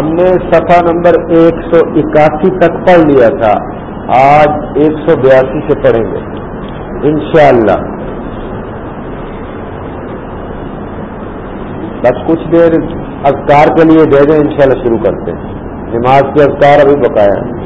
ہم نے صفحہ نمبر ایک سو اکاسی تک پڑھ لیا تھا۔ آج ایک سو بیاسی سے پڑھیں گے۔ انشاءاللہ۔ بس کچھ دیر اذکار کے لیے دے دیں انشاءاللہ شروع کرتے ہیں۔ نماز کے اذکار ابھی بقایا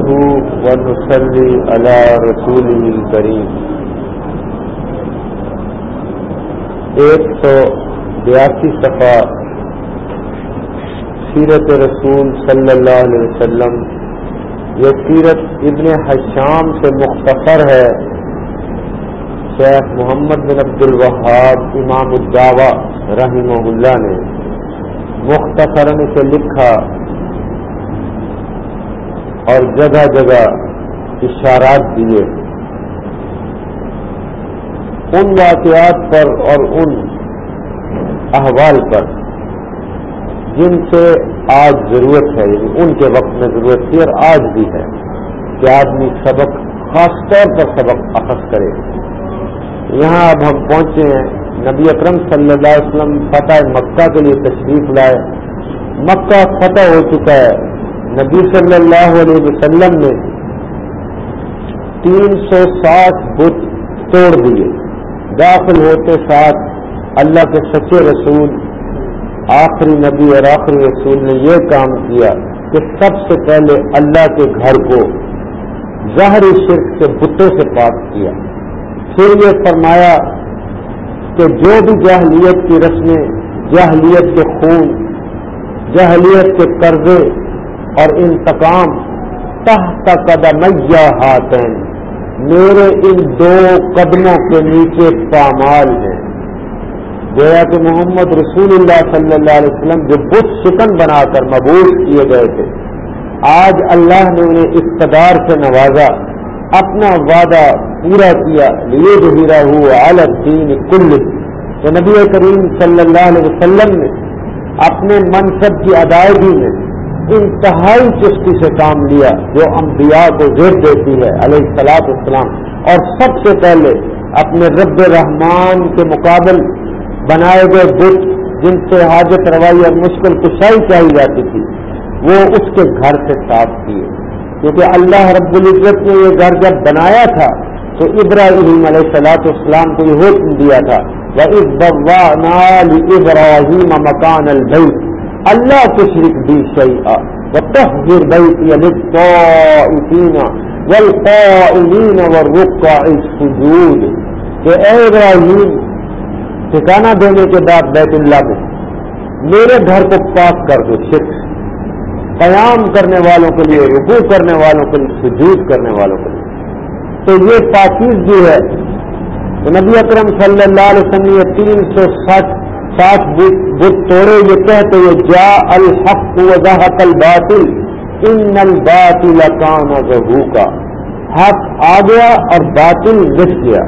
نحمده ونصلي على رسوله الكريم. ایک سو بیاسی صفحہ سیرت رسول صلی اللہ علیہ وسلم، یہ سیرت ابن حشام سے مختصر ہے۔ شیخ محمد بن عبد الوہاب امام الدعوہ رحمہ اللہ نے مختصراً سے لکھا۔ اور جگہ جگہ اشارات دیے۔ ان واقعات پر اور ان احوال پر جن سے آج ضرورت ہے یعنی ان کے وقت میں ضرورت تھی اور آج بھی ہے کہ آدمی سبق خاص طور پر سبق اخذ کرے۔ یہاں اب ہم پہنچے ہیں۔ نبی اکرم صلی اللہ علیہ وسلم فتح مکہ کے لیے تشریف لائے۔ مکہ فتح ہو چکا ہے۔ نبی صلی اللہ علیہ وسلم نے تین سو ساٹھ بت توڑ دیے۔ داخل ہوتے ساتھ اللہ کے سچے رسول، آخری نبی اور آخری رسول نے یہ کام کیا کہ سب سے پہلے اللہ کے گھر کو ظاہری شرک سے بتوں سے پاک کیا۔ پھر یہ فرمایا کہ جو بھی جاہلیت کی رسمیں، جاہلیت کے خون، جاہلیت کے قرضے اور انتقام تحت قدمیا ہاتین میرے ان دو قدموں کے نیچے پامال ہیں گویا کہ محمد رسول اللہ صلی اللہ علیہ وسلم جو بت شکن بنا کر مبوس کیے گئے تھے، آج اللہ نے انہیں اقتدار سے نوازا، اپنا وعدہ پورا کیا۔ یہ ہیرا ہوا الدین کل تو نبی کریم صلی اللہ علیہ وسلم نے اپنے منصب کی ادائیگی میں انتہائی چستی سے کام لیا جو انبیاء کو زیر دیتی ہے، علیہ السلاط اسلام اور سب سے پہلے اپنے رب رحمان کے مقابل بنائے گئے بت جن سے حاجت روائی اور مشکل کشائی چاہی جاتی تھی، وہ اس کے گھر سے صاف کیے۔ کیونکہ اللہ رب العزت نے یہ گھر جب بنایا تھا تو ابراہیم علیہ السلاط اسلام کو یہ حکم دیا تھا ابراہیم مکان البئی اللہ کے شریک بھی صحیح وتحذر بيتي للطائفين والقائمين والركع السجود کہ اے ابراہیم، ٹھکانہ دینے کے بعد بیت اللہ میں میرے گھر کو پاک کر دو شرک، قیام کرنے والوں کے لیے، رکوع کرنے والوں کے لیے، سجود کرنے والوں کے لیے۔ تو یہ پاکیز جو ہے، تو نبی اکرم صلی اللہ علیہ وسلم یہ تین سو سات سات بت توڑے، یہ کہتے ہوئے جا الحق وضاحت الباطل، ان الباطل کان ظہو کا حق آ گیا اور باطل مٹ گیا۔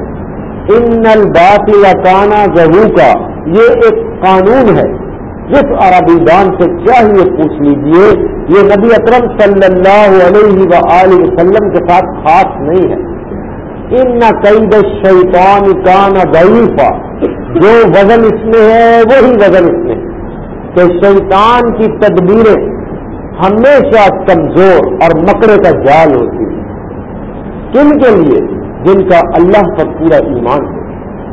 ان الباطل کانا ظہو کا یہ ایک قانون ہے۔ جس عربی دان سے چاہیے پوچھ لیجیے یہ نبی اکرم صلی اللہ علیہ و وسلم کے ساتھ خاص نہیں ہے۔ ان نہ قید شیطان کان ضعیفہ جو وزن اس میں ہے، وہی وزن اس میں کہ شیطان کی تدبیریں ہمیشہ کمزور اور مکڑے کا جال ہوتی ہے کن کے لیے؟ جن کا اللہ پر پورا ایمان ہے۔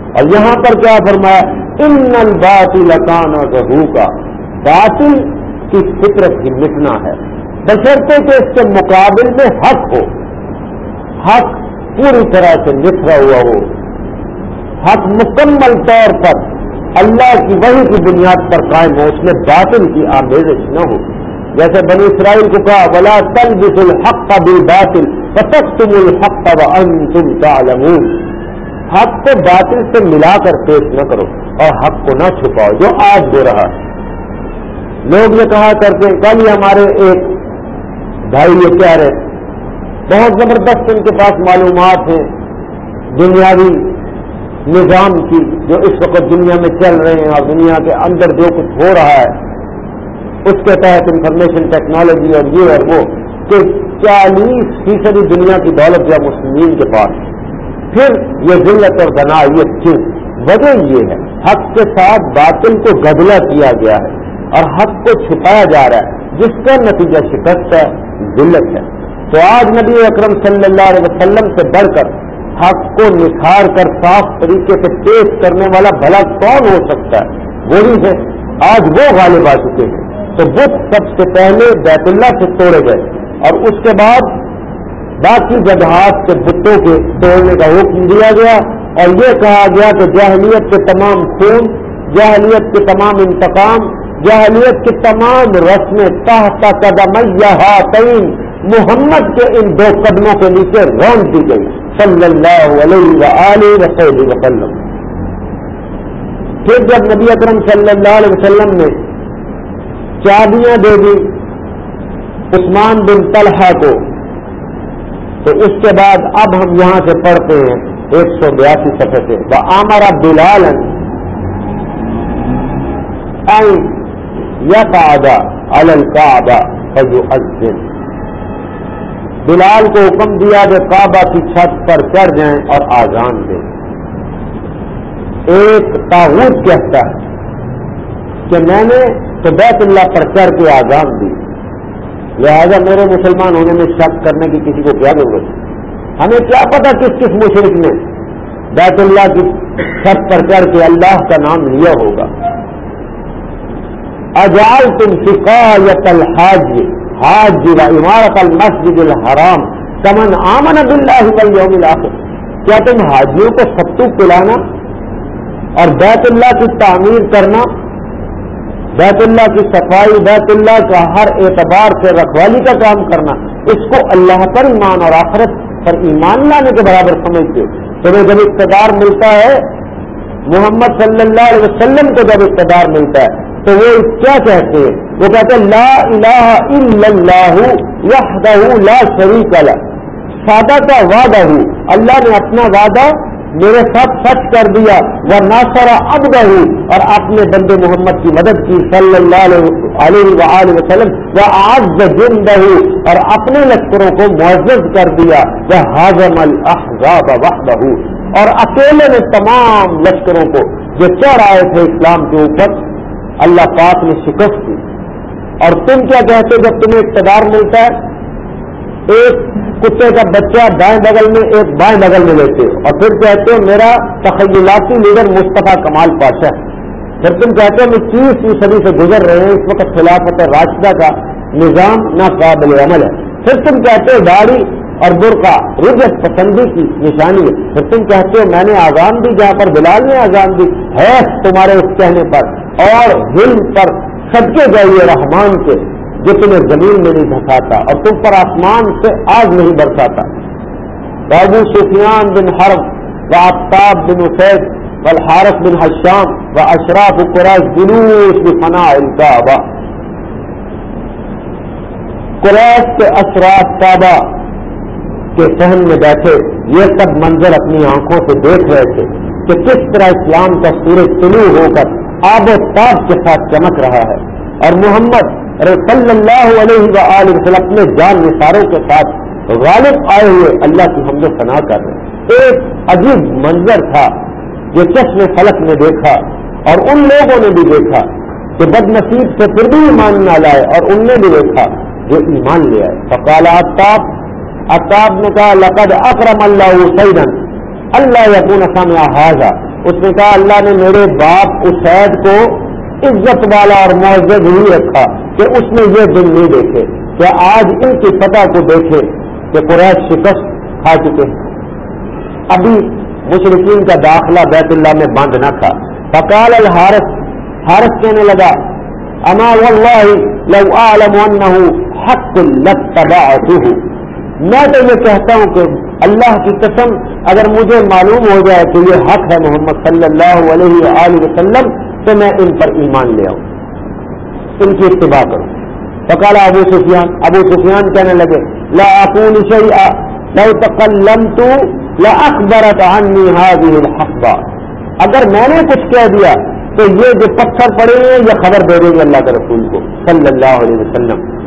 اور یہاں پر کیا فرمایا؟ ان الباطل کانا ظہو کا باطل کی فطرت ہی مٹنا ہے۔ بشرطے کہ اس کے مقابل میں حق ہو۔ حق پوری طرح سے نکھرا ہوا ہو۔ حق مکمل طور پر اللہ کی وحی کی بنیاد پر قائم ہو، اس میں باطل کی آمیزش نہ ہو۔ جیسے بنی اسرائیل کو کہا بلا تل بس الحق کا بھی باطل تم الحق کا تم تعلمون۔ حق کو باطل سے ملا کر پیش نہ کرو اور حق کو نہ چھپاؤ، جو آج دے رہا ہے۔ لوگ یہ کہا کرتے کل ہی ہمارے ایک بھائی یہ کہہ رہے بہت زبردست ان کے پاس معلومات ہیں، دنیاوی نظام کی جو اس وقت دنیا میں چل رہے ہیں اور دنیا کے اندر جو کچھ ہو رہا ہے، اس کے تحت انفارمیشن ٹیکنالوجی اور یہ اور وہ، کہ چالیس فیصدی دنیا کی دولت یا مسلمین کے پاس پھر یہ ذلت اور بنا، یہ کیوں وجہ یہ ہے، حق کے ساتھ باطل کو گدلا کیا گیا ہے اور حق کو چھپایا جا رہا ہے، جس کا نتیجہ شکست ہے، ذلت ہے۔ تو آج نبی اکرم صلی اللہ علیہ وسلم سے بڑھ کر حق کو نکھار کر صاف طریقے سے پیش کرنے والا بھلا کون ہو سکتا ہے؟ وہی ہے، آج وہ غالب آ چکے ہیں۔ تو بت سب سے پہلے بیت اللہ سے توڑے گئے۔ اور اس کے بعد باقی جگہات کے بتوں کے توڑنے کا حکم دیا گیا۔ اور یہ کہا گیا کہ جاہلیت کے تمام خون، جاہلیت کے تمام انتقام، جاہلیت کی تمام رسمیں تحت قدم یا محمد کے ان دو قدموں کے نیچے رون دی گئی۔ صلی اللہ علیہ وسلم۔ پھر جب نبی اکرم صلی اللہ علیہ وسلم نے چابیاں دے دی عثمان بن طلحہ کو، تو اس کے بعد اب ہم یہاں سے پڑھتے ہیں ایک سو بیاسی سفر سے۔ وہ آمارا بلال یا کا الکعبہ فجو الدن بلال کو حکم دیا کہ کعبہ کی چھت پر چڑھ جائیں اور آزان دیں۔ ایک تاحود کہتا ہے کہ میں نے تو بیت اللہ پر چڑھ کے آزان دی۔ لہذا میرے مسلمان ہونے میں شک کرنے کی کسی کو کیا ضرورت ہے؟ ہمیں کیا پتا کس کس مشرق نے بیت اللہ کی چھت پر چڑھ کے اللہ کا نام لیا ہوگا۔ اجال تم فکا یا تلحاظ حاج و عمارت المسجد الحرام کمن آمن باللہ والیوم الاخر کیا تم حاجیوں کو ستو پلانا اور بیت اللہ کی تعمیر کرنا؟ بیت اللہ کی صفائی، بیت اللہ کا ہر اعتبار سے رکھوالی کا کام کرنا، اس کو اللہ پر ایمان اور آخرت پر ایمان لانے کے برابر سمجھتے۔ تمہیں جب اقتدار ملتا ہے، محمد صلی اللہ علیہ وسلم کو جب اقتدار ملتا ہے تو وہ کیا کہتے ہیں؟ وہ کہتے ہیں، لا الہ الا اللہ وحدہ لا شریک له سادہ کا وعدہ ہوں۔ اللہ نے اپنا وعدہ میرے ساتھ سچ کر دیا۔ وہ ناسرا اب اور اپنے بندے محمد کی مدد کی صلی اللہ علیہ وسلم۔ وہ آج جن اور اپنے لشکروں کو معزز کر دیا۔ وہ حاضم الحضاب وحدہ اور اکیلے نے تمام لشکروں کو جو چڑھ آئے تھے اسلام کے اوپر اللہ پاک نے شکست دی۔ اور تم کیا کہتے جب تمہیں اقتدار ملتا ہے؟ ایک کتے کا بچہ دائیں بغل میں، ایک بائیں بغل میں لیتے اور پھر کہتے ہو، میرا تخیلاتی لیڈر مصطفیٰ کمال پاشا۔ ہے پھر تم کہتے ہو، میں تیسویں صدی سے گزر رہے ہیں، اس وقت خلافت راشدہ کا نظام ناقابل عمل ہے۔ پھر تم کہتے ہو، داڑھی اور برقع رجت پسندی کی نشانی۔ ہے پھر تم کہتے ہو، میں نے آزان دی، جہاں پر بلال نے آزان دی، ہے تمہارے اس کہنے پر۔ اور ظلم پر سب کے جائیے رحمان کے، جو تمہیں زمین میں نہیں دھساتا اور تم پر آسمان سے آگ نہیں برساتا۔ بابو سفیان بن حرب و آفتاب بن اسید و بن حشام و اشراف قریش جلوس بفنا الکعبہ۔ قریش کے اشراف کعبہ۔ کے سہن میں بیٹھے یہ سب منظر اپنی آنکھوں سے دیکھ رہے تھے کہ کس طرح اسلام کا سورج طلوع ہو کر آب و تاب کے ساتھ چمک رہا ہے۔ اور محمد صلی اللہ علیہ وسلم اپنے جان نثاروں کے ساتھ غالب آئے ہوئے اللہ کی حمد و فنا کر رہے ایک عجیب منظر تھا جو چشم فلک نے دیکھا اور ان لوگوں نے بھی دیکھا کہ بد نصیب سے پھر بھی ایمان نہ لائے اور ان نے بھی دیکھا جو ایمان لے آئے۔ فقال آفتاب اتاب نے کہا، لقد اکرم اللہ سیدن اللہ یقون سامع حاضہ اس نے کہا، اللہ نے میرے باپ اسید کو عزت والا اور معزز ہی رکھا کہ اس نے یہ دن نہیں دیکھے، کہ آج ان کی فتح کو دیکھے کہ قریش شکست کھا چکے ابھی مشرقین کا داخلہ بیت اللہ میں بند نہ تھا۔ فقال الحارث، حارث کہنے لگا، اما واللہ لو اعلم انه حق لتبعته میں تو یہ کہتا ہوں کہ اللہ کی قسم اگر مجھے معلوم ہو جائے کہ یہ حق ہے محمد صلی اللہ علیہ وآلہ وسلم، تو میں ان پر ایمان لے آؤں، ان کی اتباع کروں۔ فقال ابو سفیان ابو سفیان کہنے لگے، لا اقول شیئا، لو تقلمت لاخبرت عني هذه الحقبہ۔ اگر میں نے کچھ کہہ دیا، تو یہ جو پتھر پڑے ہیں، یہ خبر دے دیں گے اللہ کے رسول کو، صلی اللہ علیہ وسلم۔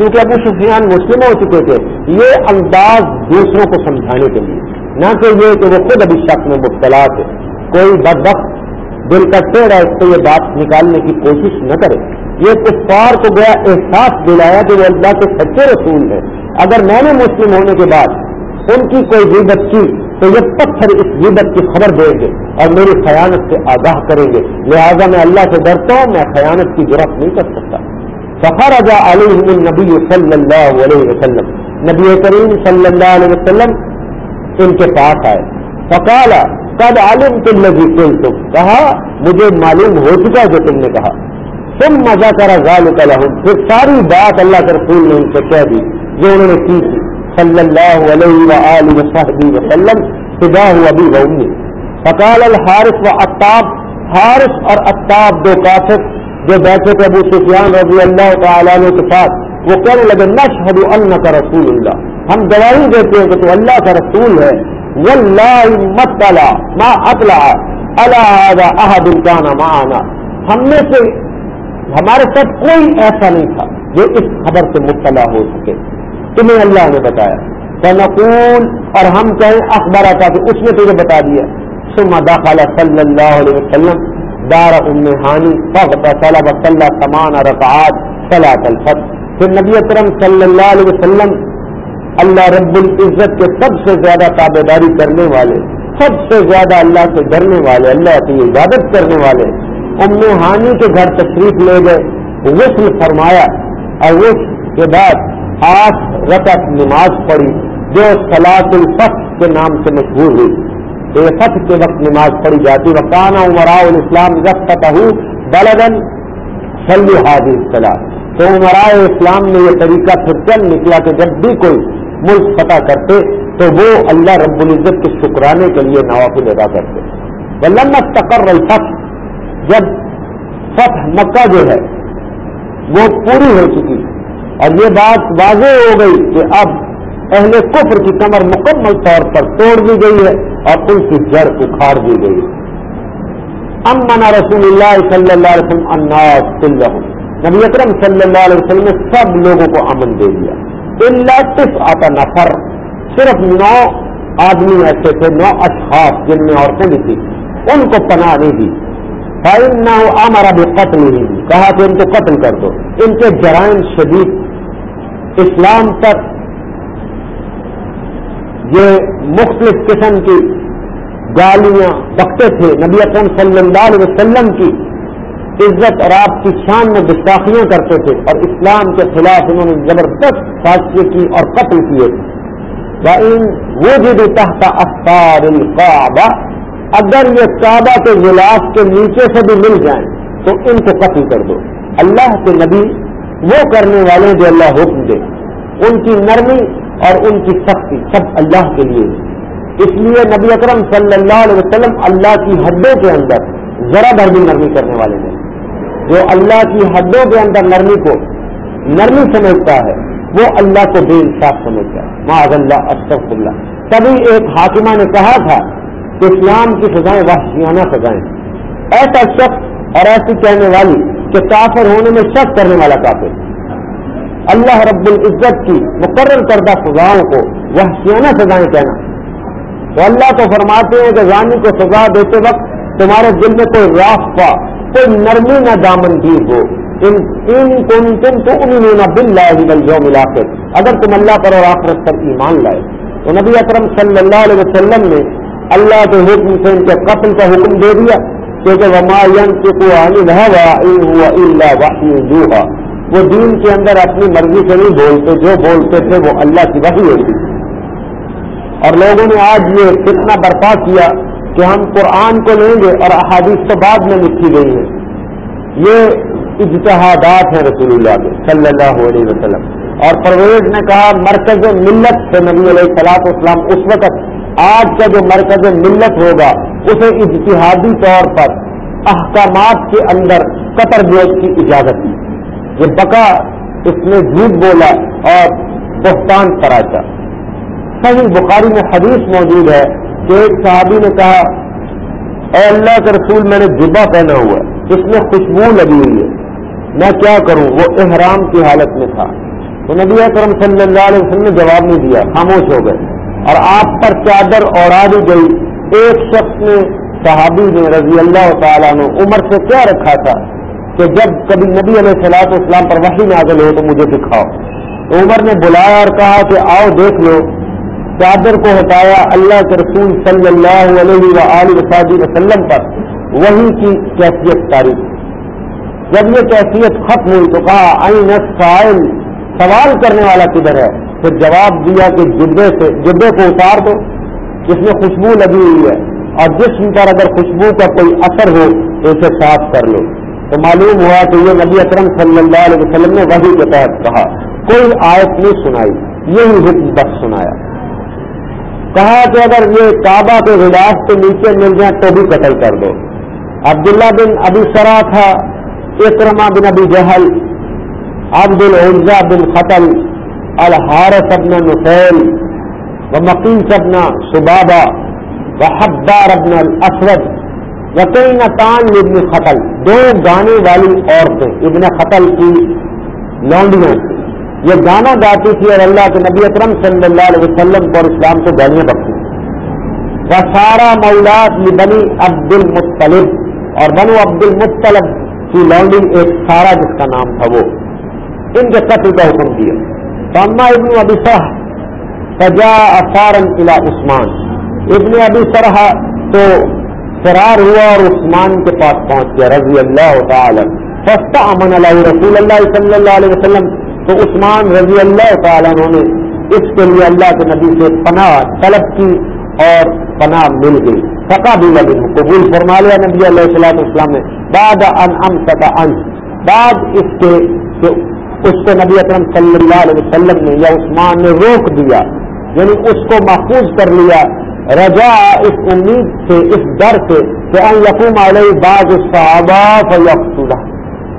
کیونکہ ابو سفیان مسلم ہو چکے تھے، یہ انداز دوسروں کو سمجھانے کے لیے۔ نہ کہ یہ کہ وہ خود ابھی شک میں مبتلا تھے۔ کوئی بد وقت دل کا ٹیڑھا اس کو یہ بات نکالنے کی کوشش نہ کرے۔ یہ کفار کو گیا احساس دلایا کہ وہ اللہ کے سچے رسول ہیں۔ اگر میں نے مسلم ہونے کے بعد ان کی کوئی غیبت کی، تو یہ پتھر اس غیبت کی خبر دیں گے اور میری خیانت سے آگاہ کریں گے۔ لہذا میں اللہ سے ڈرتا ہوں، میں خیانت کی ضرورت نہیں کر سکتا۔ فخرج عليهم النبي صلی اللہ علیہ وسلم. نبی کریم صلی اللہ علیہ وسلم ان کے پاس آئے. فقال، قد علمت الذي قلتم کہا، مجھے معلوم ہو چکا جو تم نے کہا. تم مزہ کرا ذالک لهم. پھر ساری بات اللہ کے رسول نے ان سے کہہ دی، جو انہوں نے کی تھی. صلی اللہ علیہ وآلہ وصحبہ وسلم فداه ابی و امی. فقال الحارث و اتاب حارث اور اتاب دو کافر جو بیٹھے تھے ابو سفیان رضی اللہ تعالیٰ عنہ کے ساتھ، وہ کہنے لگے، نشہد ان کا رسول اللہ۔ ہم گواہی دیتے ہیں کہ تو اللہ کا رسول ہے۔ ما اطلع۔ اللہ احد کان معنا۔ ہم میں سے، ہمارے ساتھ کوئی ایسا نہیں تھا جو اس خبر سے مطلع ہو سکے۔ تمہیں اللہ نے بتایا۔ فنقول، اور ہم کہیں اخبار آتا کہ اس نے تجھے بتا دیا۔ ثم دخل صلی اللہ علیہ وسلم۔ دار ام ہانی صلاح سمان رقعات صلاح الفت پھر نبی اکرم صلی اللہ علیہ وسلم اللہ رب العزت کے سب سے زیادہ تابے داری کرنے والے، سب سے زیادہ اللہ سے ڈرنے والے، اللہ کی عبادت کرنے والے ام ہانی کے گھر تشریف لے گئے، غسل فرمایا اور اس کے بعد آٹھ رقط نماز پڑھی جو سلاط الفت کے نام سے مشہور ہوئی۔ فتح کے وقت نماز پڑھی جاتی وقانا عمراء الاسلام فتح بلدن سلی حاضر اصطلاح تو عمراء اسلام میں یہ طریقہ پھر چل نکلا کہ جب بھی کوئی ملک فتح کرتے تو وہ اللہ رب العزت کے شکرانے کے لیے نوافل ادا کرتے۔ ولما تقر الفتح، جب فتح مکہ جو ہے، وہ پوری ہو چکی۔ اور یہ بات واضح ہو گئی کہ اب اہل کفر کی کمر مکمل طور پر توڑ دی گئی ہے۔ اور ان کی جڑ اکھاڑ دی گئی۔ امنا رسول اللہ صلی اللہ علیہ وسلم اناس نبی اکرم صلی اللہ علیہ وسلم نے سب لوگوں کو امن دے دیا۔ اللہ آتا نفر۔ صرف نو آدمی ایسے تھے، نو اشخاص جن میں عورتیں بھی تھی ان کو پناہ نہیں دی۔ فائن نہ ہو ہمارا بھی قتل نہیں دی کہا کہ ان کو قتل کر دو۔ ان کے جرائم شدید۔ اسلام پر یہ مختلف قسم کی گالیاں بکتے تھے، نبی اکرم صلی اللہ علیہ وسلم کی عزت اور آپ کی شان میں گستاخیاں کرتے تھے اور اسلام کے خلاف انہوں نے زبردست سازشیں کی اور قتل کیے تھے۔ وہ بھی تحت افطار القعبہ اگر یہ کعبہ کے غلاف کے نیچے سے بھی مل جائیں تو ان کو قتل کر دو۔ اللہ کے نبی وہ کرنے والے جو اللہ حکم دے۔ ان کی نرمی اور ان کی سختی سب اللہ کے لیے۔ اس لیے نبی اکرم صلی اللہ علیہ وسلم اللہ کی حدوں کے اندر ذرا بھر بھی نرمی کرنے والے نہیں جو اللہ کی حدوں کے اندر نرمی کو نرمی سمجھتا ہے، وہ اللہ کو بے انصاف سمجھتا ہے۔ معذ اللہ اشرف اللہ تبھی ایک حاکمہ نے کہا تھا کہ اسلام کی سزائیں وحشیانہ سزائیں ایسا شخص اور ایسی کہنے والی کہ کافر ہونے میں شک کرنے والا کافر۔ اللہ رب العزت کی مقرر کردہ سزاؤں کو، وحشیانہ سزائیں کہنا۔ تو اللہ کو فرماتے ہیں کہ رانی کو سزا دیتے وقت تمہارے دل میں کوئی رافا کوئی نرمی نہ دامن دی ہو۔ ان تم تم تو بل جو ملا کر اگر تم اللہ پر اور آخرت پر ایمان لائے۔ تو نبی اکرم صلی اللہ علیہ وسلم نے اللہ کے حکم سے ان کے قتل کا حکم دے دیا۔ کیونکہ وہ دین کے اندر اپنی مرضی سے نہیں بولتے، جو بولتے تھے وہ اللہ کی وحی ہوتی اور لوگوں نے آج یہ کتنا برپا کیا کہ ہم قرآن کو لیں گے اور احادیث تو بعد میں لکھی گئی ہے یہ اجتہادات ہیں رسول اللہ کے، صلی اللہ علیہ وسلم۔ اور پرویز نے کہا، مرکز ملت سے نبی علیہ صلاح اسلام اس وقت، آج کا جو مرکز ملت ہوگا، اسے اجتہادی طور پر احکامات کے اندر قطر بوجھ کی اجازت دی۔ یہ بقا اس نے جھوٹ بولا اور بہتان کراچا صحیح بخاری میں حدیث موجود ہے کہ ایک صحابی نے کہا، اے اللہ کے رسول، میں نے جبا پہنا ہوا ہے، اس میں خوشبو لگی ہوئی ہے۔ میں کیا کروں؟ وہ احرام کی حالت میں تھا۔ تو نبی کرم صلی اللہ علیہ وسلم نے جواب نہیں دیا، خاموش ہو گئے۔ اور آپ پر چادر اوڑا دی گئی۔ ایک شخص نے صحابی نے رضی اللہ تعالیٰ نے عمر سے کیا رکھا تھا؟ کہ جب کبھی نبی علیہ صلاح اسلام پر وحی نازل ہو تو مجھے دکھاؤ۔ تو عمر نے بلایا اور کہا کہ آؤ دیکھ لو، چادر کو ہٹایا اللہ کے رسول صلی اللہ علیہ وسادی وسلم پر۔ وہی کی کیفیت تاریخ جب یہ کیفیت ختم ہوئی تو کہا، آئین سائل سوال کرنے والا کدھر ہے؟ پھر جواب دیا کہ جبے سے، جبے کو اتار دو، جس میں خوشبو لگی ہوئی ہے۔ اور جسم پر اگر خوشبو کا کوئی اثر ہو تو اسے صاف کر لو۔ تو معلوم ہوا کہ یہ نبی اکرم صلی اللہ علیہ وسلم نے وہی کے تحت کہا، کوئی آیت نہیں سنائی، یہی حکم بس سنایا۔ کہا کہ اگر یہ کعبہ کے غلاف کے نیچے مل جائیں تو بھی قتل کر دو۔ عبداللہ بن ابی سرا تھا اکرما بن ابی جہل، عبد العزا بن قتل الحارث ابن نفیل و مقیس ابن سبابا و حبار ابن الاسود۔ یقین تان ابن قتل دو گانے والی عورتیں، ابن قتل کی لونڈیاں یہ گانا گاتی تھی اور اللہ کے نبی اکرم صلی اللہ علیہ وسلم کو اور اسلام کو گالیاں بکتی وہ سارا مولاد یہ بنی عبد المطلب۔ اور بنو عبد المطلب کی لانڈنگ ایک سارا جس کا نام تھا وہ۔ ان کے قتل کا حکم دیا۔ تو ابن ابی سرح سجا افارن قلعہ عثمان۔ ابن ابی سرح تو فرار ہوا اور عثمان کے پاس پہنچ گیا، رضی اللہ تعالی سستا امن اللہ رسول اللہ صلی اللہ علیہ وسلم۔ تو عثمان رضی اللہ تعالیٰ نے اس کے لیے اللہ کے نبی سے پناہ طلب کی اور پناہ مل گئی۔ سکا بھی لگی قبول فرما لیا نبی علیہ صلاح اسلام نے۔ بعد ان ام سکا انس بعد اس کے اس کو نبی اکرم صلی اللہ علیہ وسلم نے یا عثمان نے روک دیا یعنی اس کو محفوظ کر لیا۔ رجا اس امید سے، اس ڈر سے کہ ان یقوم علیہ بعض صحابہ فیقتلہ۔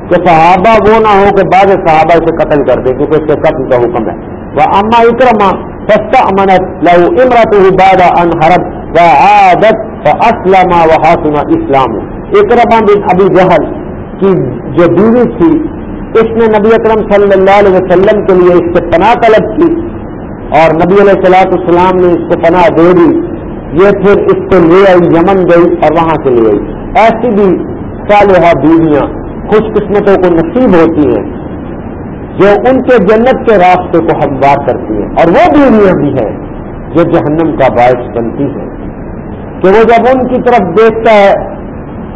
کہ صحابہ وہ نہ ہو کہ بعض صحابہ اسے قتل کر دے، کیونکہ اس کے قتل کا حکم ہے۔ وہ اما اکرما سستا امنت لہو امرت باد ان حرب و عادت و اسلم و حاصمہ اسلام اکرما بن ابھی جہل کی جو بیوی تھی، اس نے نبی اکرم صلی اللہ علیہ وسلم کے لیے اس سے پناہ طلب کی اور نبی علیہ السلاۃ السلام نے اس کو پناہ دے دی۔ یہ پھر اس کو لے آئی، یمن گئی اور وہاں سے لے آئی۔ ایسی بھی صالحہ بیویاں، خوش قسمتوں کو نصیب ہوتی ہیں، جو ان کے جنت کے راستے کو ہموار کرتی ہیں۔ اور وہ بیویاں بھی ہیں جو جہنم کا باعث بنتی ہیں۔ کہ وہ جب ان کی طرف دیکھتا ہے،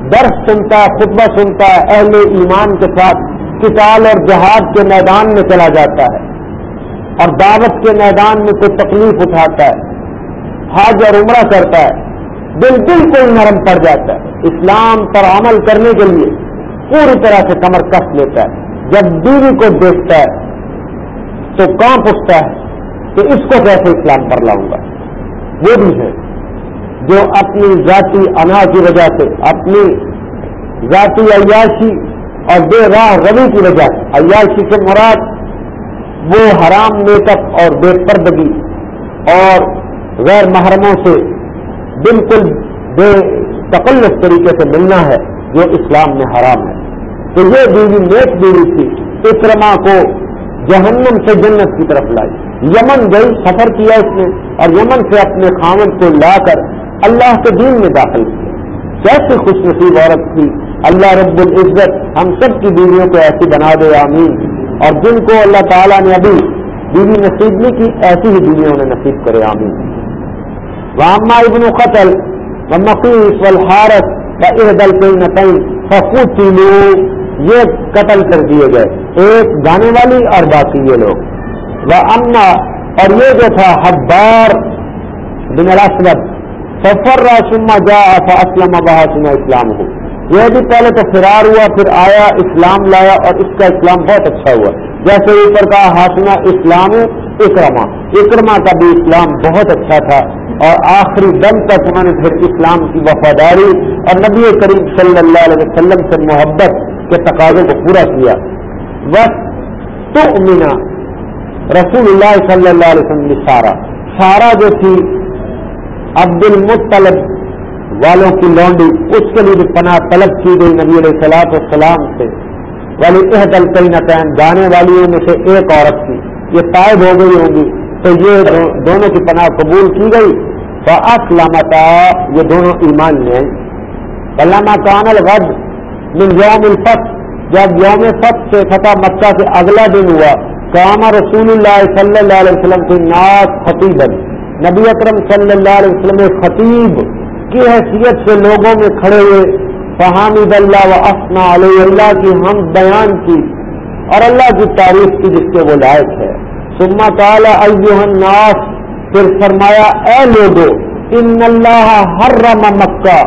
درس سنتا ہے، خطبہ سنتا ہے، اہل ایمان کے ساتھ کتاب اور جہاد کے میدان میں چلا جاتا ہے اور دعوت کے میدان میں کوئی تکلیف اٹھاتا ہے۔ حاج اور عمرہ کرتا ہے، دل بالکل نرم پڑ جاتا ہے۔ اسلام پر عمل کرنے کے لیے پوری طرح سے کمر کس لیتا ہے۔ جب بیوی کو دیکھتا ہے تو کہاں پوچھتا ہے کہ اس کو کیسے اسلام پر لاؤں گا؟ وہ بھی ہے جو اپنی ذاتی انا کی وجہ سے، اپنی ذاتی عیاشی اور بے راہ روی کی وجہ سے۔ عیاشی سے مراد وہ حرام میک اپ اور بے پردگی اور غیر محرموں سے بالکل بے تقلف طریقے سے ملنا ہے، جو اسلام میں حرام ہے۔ تو یہ بیوی نیک بیوی تھی اکرما کو جہنم سے جنت کی طرف لائی۔ یمن گئی، سفر کیا اس نے، اور یمن سے اپنے خامد کو لا کر اللہ کے دین میں داخل کیا۔ کیسے خوش نصیب عورت تھی۔ اللہ رب العزت ہم سب کی بیویوں کو ایسی بنا دے، آمین۔ اور جن کو اللہ تعالیٰ نے ابھی بیوی نصیب نہیں کی، ایسی ہی بیویوں نے نصیب کرے، آمین۔ واما ابن قتل و مقیس والحارت کا احدل کئی نہ کہیں یہ قتل کر دیے گئے. ایک جانے والی اور باقی یہ لوگ. وہ اما اور یہ جو تھا حبار بن الاسود سفر راشما جا اسلم بحاسم اسلام ہو یہ بھی پہلے تو فرار ہوا، پھر آیا، اسلام لایا اور اس کا اسلام بہت اچھا ہوا. جیسے اوپر کا ہاسمہ اسلام اکرما اکرما کا بھی اسلام بہت اچھا تھا اور آخری دم تک انہوں نے پھر اسلام کی وفاداری اور نبی کریم صلی اللہ علیہ وسلم سے محبت کے تقاضوں کو پورا کیا۔ بس تو امینا رسول اللہ صلی اللہ علیہ وسلم سارا۔ سارا جو تھی عبد المطلب والوں کی لونڈی، اس کے لیے بھی پناہ طلب کی گئی نبی علیہ سلاط والسلام سے۔ والی احدل کئی نہ گانے والیوں میں سے ایک عورت تھی۔ یہ تائب ہو گئی ہوں گی تو یہ دونوں کی پناہ قبول کی گئی۔ تو اسلامتا یہ دونوں ایمان میں علامہ کان الغد من یوم الفت جب یوم فت سے فتح مکہ سے اگلا دن ہوا کام رسول اللہ صلی اللہ علیہ وسلم کی ناز خطیبن نبی اکرم صلی اللہ علیہ وسلم خطیب کی حیثیت سے لوگوں میں کھڑے ہوئے فہامد اللہ و افنا علیہ اللہ کی ہم بیان کی اور اللہ کی تعریف کی جس کے وہ لائق ہے۔ سما تعالی الناس پھر فرمایا، اے لوگو ان اللہ حرم مکہ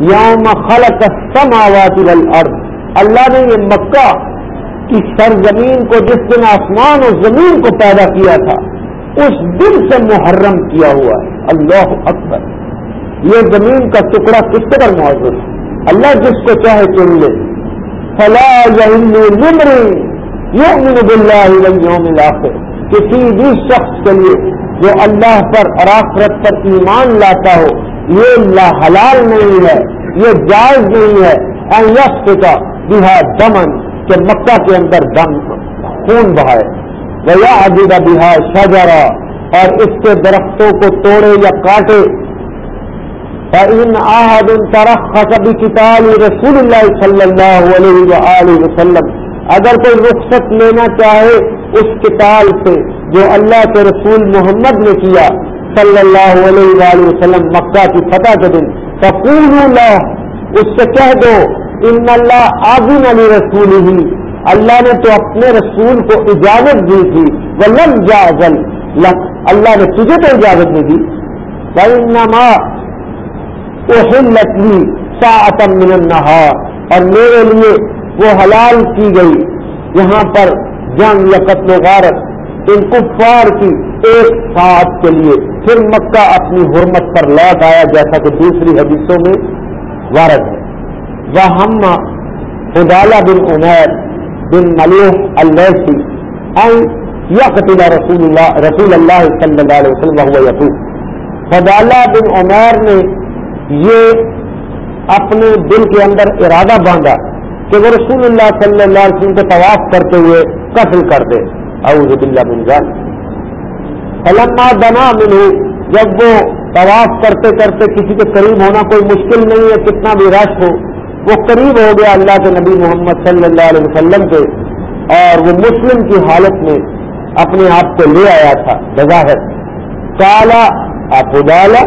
یوم خلق السماوات والارض اللہ نے یہ مکہ کی سرزمین کو جس دن آسمان اور زمین کو پیدا کیا تھا، اس دل سے محرم کیا ہوا ہے۔ اللہ اکبر۔ یہ زمین کا ٹکڑا کس قدر موجود ہے؟ اللہ جس کو چاہے چن لے۔ فلا ملا کسی بھی شخص کے لیے جو اللہ پر اور آخرت پر ایمان لاتا ہو، یہ لا حلال نہیں ہے، یہ جائز نہیں ہے۔ یس کا دمن، کہ مکہ کے اندر دم، خون بہائے۔ ویا عبید بہا شجرا، اور اس کے درختوں کو توڑے یا کاٹے۔ ان آحد ان طرح خصبی کتاب رسول اللہ صلی اللہ علیہ وآلہ وسلم۔ اگر کوئی رخصت لینا چاہے اس کتاب سے جو اللہ کے رسول محمد نے کیا صلی اللہ علیہ وآلہ وسلم مکہ کی فتح کے دن فقول اللہ اس سے کہہ دو، ان اللہ آزم علی رسول ہی اللہ نے تو اپنے رسول کو اجازت دی تھی وہ لم جازل اللہ نے تجھے تو اجازت نہیں دی۔ لکلی سا من النہار اور میرے لیے وہ حلال کی گئی، یہاں پر جنگ یا قتل و غارت۔ ان کفار کی ایک ساتھ کے لیے پھر مکہ اپنی حرمت پر لوٹ آیا، جیسا کہ دوسری حدیثوں میں وارد ہے۔ وہ ہم خدالہ بن عمیر بن ملیح السی یا رسول اللہ رسول اللہ صلی اللہ علیہ وسلم یقوب فضالہ بن عمیر نے یہ اپنے دل کے اندر ارادہ باندھا کہ وہ رسول اللہ صلی اللہ علیہ وسلم کو طواف کرتے ہوئے قتل کر دے۔ اعوذ باللہ من جان فلما دنا منہ، جب وہ طواف کرتے کرتے کسی کے قریب ہونا کوئی مشکل نہیں ہے، کتنا بھی رش ہو، وہ قریب ہو گیا اللہ کے نبی محمد صلی اللہ علیہ وسلم کے، اور وہ مسلم کی حالت میں اپنے آپ کو لے آیا تھا، بظاہر۔ کالا فضالا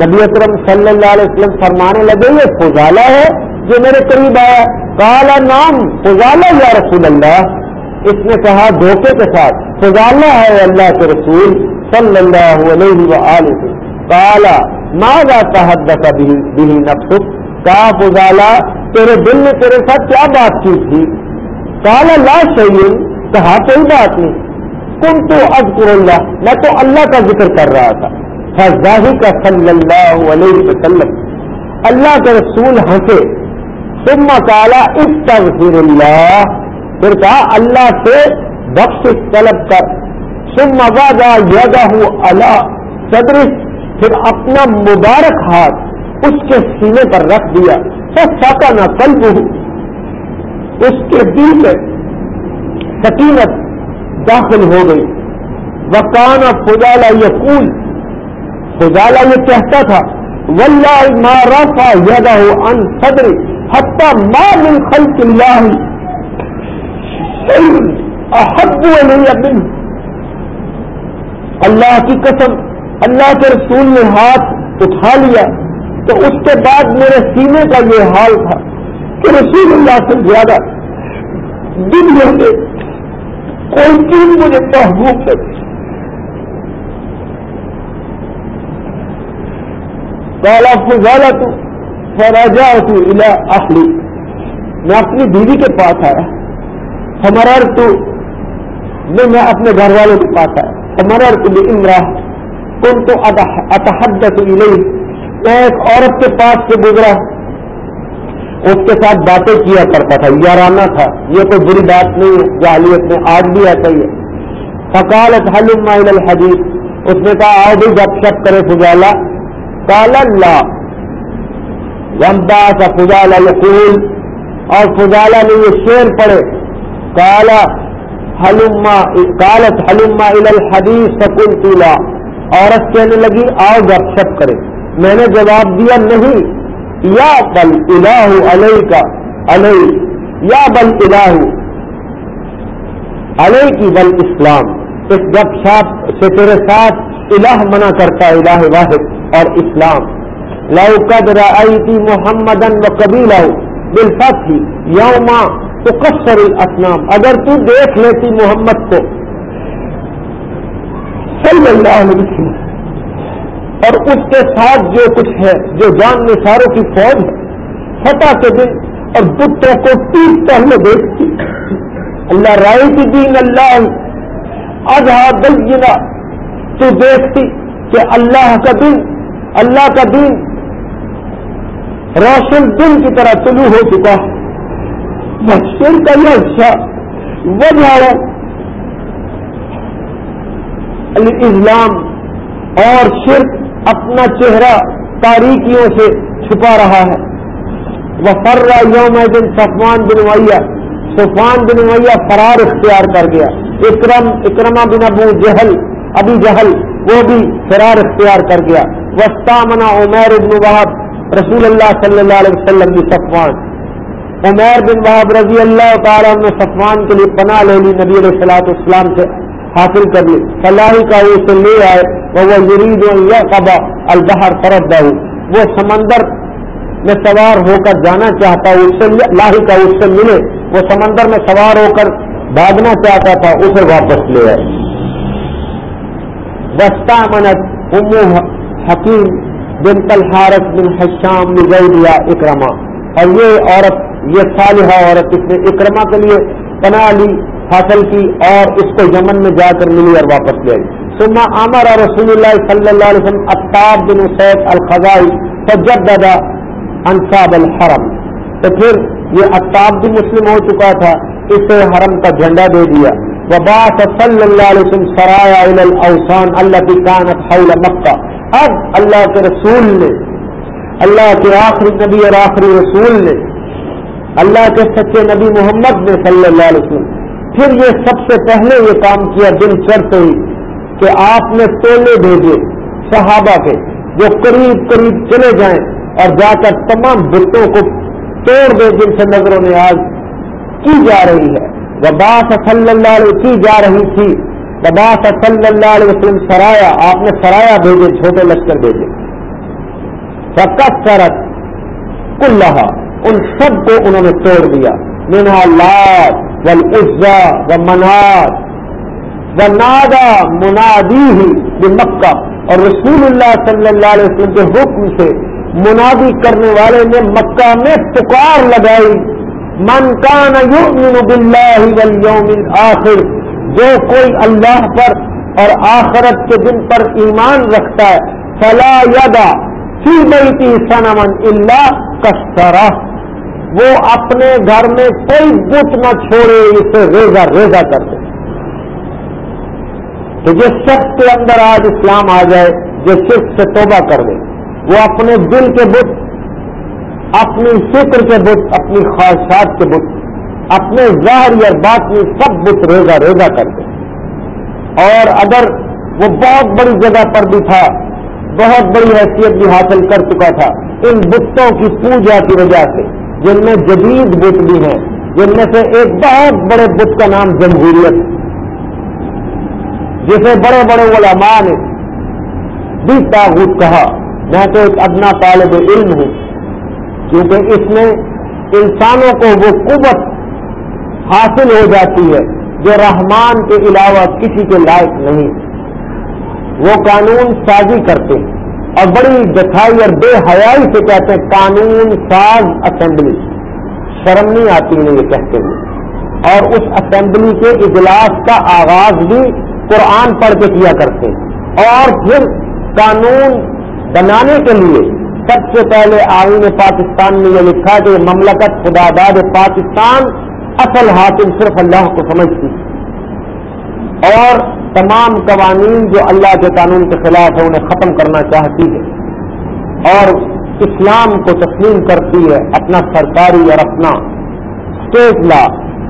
نبی اکرم صلی اللہ علیہ وسلم فرمانے لگے، یہ فضالہ ہے جو میرے قریب آیا۔ کالا نام فضالہ یا رسول اللہ۔ اس نے کہا دھوکے کے ساتھ فضالہ ہے اللہ کے رسول صلی اللہ علیہ وآلہ کالا ماں تحدث بھی نفس کہا فضالہ تیرے دل میں تیرے ساتھ کیا بات کی تھی؟ کالا لا شعین کہا، کوئی بات نہیں۔ کن تو اذکر اللہ، میں تو اللہ کا ذکر کر رہا تھا۔ فضاہی کا صلی اللہ علیہ وسلم۔ اللہ کے رسول ہنسے۔ ثم کالا استغفر اللہ۔ پھر کہا، اللہ سے بخش طلب کر۔ ثم وضع یدہ اللہ صدر پھر اپنا مبارک ہاتھ اس کے سینے پر رکھ دیا۔ تو ساکا نہ قلب اس کے دل میں سکینت داخل ہو گئی۔ وکانا فضالہ یقول۔ فضالہ یہ کہتا تھا واللہ ما رفع یدہ ان صدر حتی ما من خلق اللہ احب علیہ من اللہ کی قسم، اللہ کے رسول نے ہاتھ اٹھا لیا تو اس کے بعد میرے سینے کا یہ حال تھا کہ رسول اللہ سے زیادہ دن میں کوئی چیز مجھے محبوب لگی کالا فضالا تو فراجا تو الا اخلی۔ میں اپنی بیوی کے پاس آیا۔ ہمارا تو میں میں اپنے گھر والوں کے پاس آیا ہمارا تو امرا، کن تو اتحدت الیہ۔ میں ایک عورت کے پاس سے گزرا۔ اس کے ساتھ باتیں کیا کرتا تھا۔ یارانہ تھا۔ یہ کوئی بری بات نہیں ہے۔ جالیت میں آج بھی ایسا ہی ہے۔ فکالت حلم الحدیث اس نے کہا، آؤ بھی گپ شپ کرے فضالا۔ کال اللہ ومبا کا فضالا یقول. اور فضالا نے یہ شیر پڑے کالا حلما کالت حلما الحدیث سکون تیلا عورت کہنے لگی، آؤ گپ شپ کرے میں نے جواب دیا، نہیں۔ یا بل الہ علیہ کا علیہ یا بل الہ علیہ کی بل اسلام۔ اس گپ شاپ سے تیرے ساتھ الہ منع کرتا ہے، الہ واحد اور اسلام۔ لو قد رأیتی محمدن و قبیلہ بالفتح یوما تکسر الاسنام، اگر تو دیکھ لیتی محمد کو۔ صلی اللہ علیہ وسلم۔ اور اس کے ساتھ جو کچھ ہے، جو جان نثاروں کی فوج ہے، فتح کے دن اور بتوں کو تیس پہلے دیکھتی۔ اللہ رائے کی دین اللہ اجہا دلجنا تو دیکھتی کہ اللہ کا دن اللہ کا دن روشن دن کی طرح طلوع ہو چکا ہے۔ مشکل کا یہ اچھا وجہ اسلام اور شرک اپنا چہرہ تاریکیوں سے چھپا رہا ہے۔ وہ فر یوم دن سفان بن ویا سفان بن ویا فرار اختیار کر گیا۔ اکرم اکرما بن ابو جہل ابھی جہل، وہ بھی فرار اختیار کر گیا۔ وسطہ منا عمیر بن وحب، رسول اللہ صلی اللہ علیہ وسلم صفوان۔ عمیر بن وحب رضی اللہ تعالیٰ نے صفوان کے لیے پناہ لے لی، نبی علیہ السلاۃ اسلام سے حاصل کر لی۔ فلاحی کا وہ اسے لے آئے وہ یرید یا قبا البہر فرد وہ سمندر میں سوار ہو کر جانا چاہتا، اس سے لاہی کا اس سے ملے۔ وہ سمندر میں سوار ہو کر بھاگنا چاہتا تھا، اسے واپس لے آئے۔ دستہ منت ام حکیم بن الحارت بن حشام نظیا اکرما اور یہ عورت یہ صالحہ عورت اس نے اکرما کے لیے پناہ لی، حاصل کی اور اس کو یمن میں جا کر ملی اور واپس لے آئی۔ ثم امر رسول اللہ صلی اللہ علیہ وسلم اطاب بن سید الخضائی فجدد انصاب الحرم۔ تو پھر یہ اطاب بھی مسلم ہو چکا تھا، اسے حرم کا جھنڈا دے دیا۔ وباس صلی اللہ علیہ وسلم سرایا الاوسان اللہ کی کانت حول مکہ۔ اب اللہ کے رسول نے، اللہ کے آخری نبی اور آخری رسول نے اللہ کے سچے نبی محمد نے صلی اللہ علیہ وسلم۔ پھر یہ سب سے پہلے یہ کام کیا دن چڑھتے ہی کہ آپ نے تولے بھیجے صحابہ کے، جو قریب قریب چلے جائیں اور جا کر تمام بتوں کو توڑ دے جن سے نظر و نیاز کی جا رہی ہے۔ وباس صلی اللہ علیہ کی جا رہی تھی۔ وباس صلی اللہ علیہ وسلم سرایا، آپ نے سرایا بھیجے، چھوٹے لشکر بھیجے۔ فقط سرت کل ان سب کو انہوں نے توڑ دیا۔ مینا لات و عزا و منار و نادا منادی ہی مکہ اور رسول اللہ صلی اللہ علیہ وسلم کے حکم سے منادی کرنے والے نے مکہ میں پکار لگائی۔ من کان یؤمن باللہ والیوم الاخر، جو کوئی اللہ پر اور آخرت کے دن پر ایمان رکھتا ہے، فلا یدا فی بیتی سنمن اللہ کسترا وہ اپنے گھر میں کوئی بت نہ چھوڑے، اسے ریزا ریزا کر دے تو جس شخص کے اندر آج اسلام آ جائے جو صرف سے توبہ کر دے وہ اپنے دل کے بت، اپنی فکر کے بت، اپنی خواہشات کے بت، اپنے ظاہر یا بات میں سب بت ریزا ریزا کر دے اور اگر وہ بہت بڑی جگہ پر بھی تھا، بہت بڑی حیثیت بھی حاصل کر چکا تھا، ان بتوں کی پوجا کی وجہ سے جن میں جدید بت بھی ہیں، جن میں سے ایک بہت بڑے بت کا نام جمہوریت، جسے بڑے بڑے علماء نے بھی تاغت کہا۔ میں تو ایک ادنا طالب علم ہوں، کیونکہ اس میں انسانوں کو وہ قوت حاصل ہو جاتی ہے جو رحمان کے علاوہ کسی کے لائق نہیں۔ وہ قانون سازی کرتے ہیں۔ اور بڑی دکھائی اور بے حیائی سے کہتے ہیں قانون ساز اسمبلی۔ شرم نہیں آتی انہیں یہ کہتے ہوئے۔ اور اس اسمبلی کے اجلاس کا آغاز بھی قرآن پڑھ کے کیا کرتے اور پھر قانون بنانے کے لیے سب سے پہلے آئین پاکستان میں یہ لکھا کہ مملکت خدا داد پاکستان اصل حاصل صرف اللہ کو سمجھتی۔ اور تمام قوانین جو اللہ کے قانون کے خلاف ہے انہیں ختم کرنا چاہتی ہے۔ اور اسلام کو تسلیم کرتی ہے اپنا سرکاری اور اپنا اسٹیٹ لا۔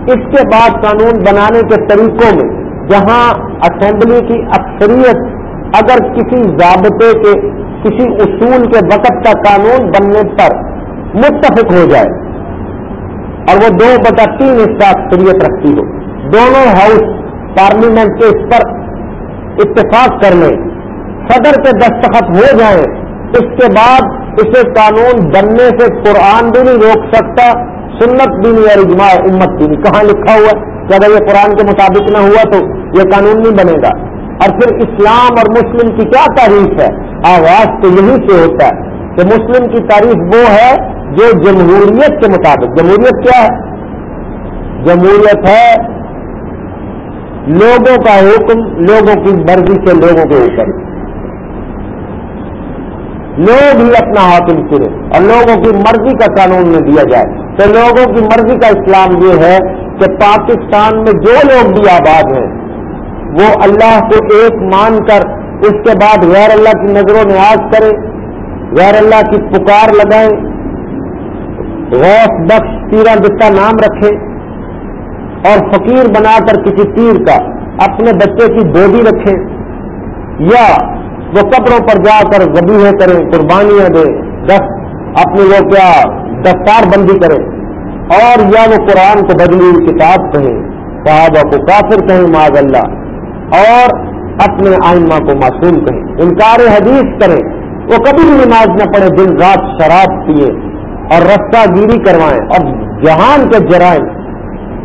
اس کے بعد قانون بنانے کے طریقوں میں، جہاں اسمبلی کی اکثریت اگر کسی ضابطے کے، کسی اصول کے وقت کا قانون بننے پر متفق ہو جائے، اور وہ دو بٹا تین اس کا اکثریت رکھتی ہو۔ دونوں ہاؤس پارلیمنٹ کے اس پر اتفاق کر لیں صدر کے دستخط ہو جائیں، اس کے بعد اسے قانون بننے سے قرآن بھی نہیں روک سکتا، سنت بھی نہیں اور اجماع امت بھی نہیں۔ کہاں لکھا ہوا کہ اگر یہ قرآن کے مطابق نہ ہوا تو یہ قانون نہیں بنے گا؟ اور پھر اسلام اور مسلم کی کیا تعریف ہے؟ آواز تو یہیں سے ہوتا ہے کہ مسلم کی تعریف وہ ہے جو جمہوریت کے مطابق، جمہوریت کیا ہے؟ جمہوریت ہے لوگوں کا حکم، لوگوں کی مرضی سے لوگوں کے اوپر۔ لوگ ہی اپنا حاکم چنے اور لوگوں کی مرضی کا قانون میں دیا جائے۔ تو لوگوں کی مرضی کا اسلام یہ ہے کہ پاکستان میں جو لوگ بھی آباد ہیں، وہ اللہ کو ایک مان کر اس کے بعد غیر اللہ کی نظر و نیاز کرے غیر اللہ کی پکار لگائیں، غوث بخش تیرا دستہ نام رکھے اور فقیر بنا کر کسی پیر کا اپنے بچے کی بودی رکھے یا وہ قبروں پر جا کر زبیحیں کریں، قربانیاں دیں دس اپنی وہ کیا دستار بندی کریں اور یا وہ قرآن کو بدلی کتاب کہیں، صحابہ کو کافر کہیں معذ اللہ، اور اپنے آئمہ کو معصوم کہیں۔ انکار حدیث کریں۔ وہ کبھی بھی نماز نہ پڑھے، دن رات شراب پیے اور رستہ گیری کروائیں اور جہان کے جرائم